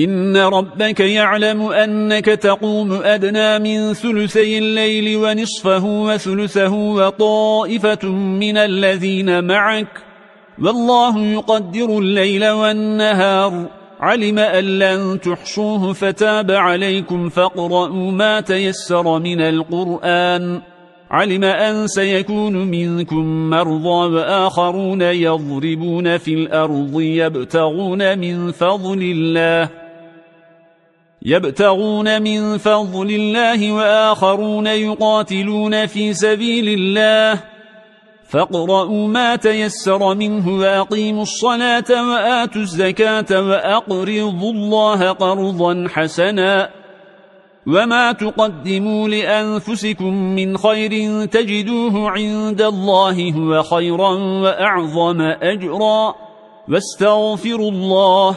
إن ربك يعلم أنك تقوم أدنى من ثلثي الليل ونصفه وثلثه وطائفة من الذين معك والله يقدر الليل والنهار علم أن لن تحصوه فتاب عليكم فاقرأوا ما تيسر من القرآن علم أن سيكون منكم مرضى وآخرون يضربون في الأرض يبتغون من فضل الله يبتغون من فضل الله وآخرون يقاتلون في سبيل الله. فاقرأوا ما تيسر منه وأقيموا الصلاة وآتوا الزكاة وأقرضوا الله قرضا حسنا. وما تقدموا لأنفسكم من خير تجدوه عند الله هو خيرا وأعظم أجرا. واستغفروا الله